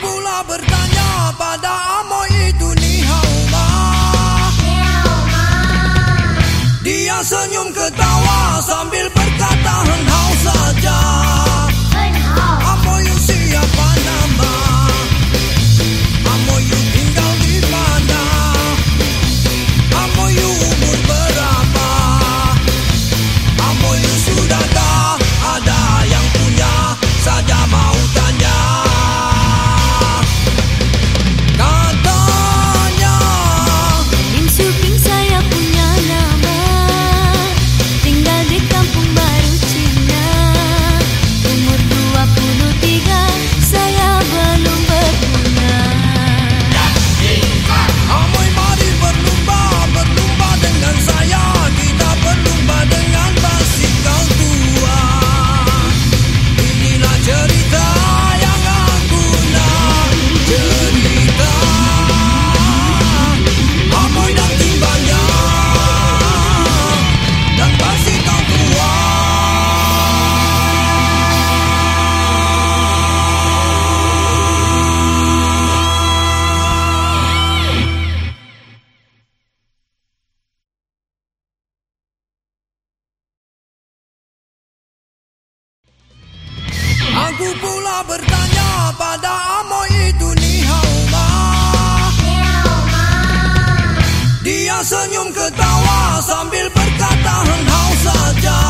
pula bertanya pada amoy itu ni hau ma. Dia senyum ketawa sambil berkata hau saja. Aku pula bertanya pada amoy itu ni hau ma. Dia senyum ketawa sambil berkata hau saja.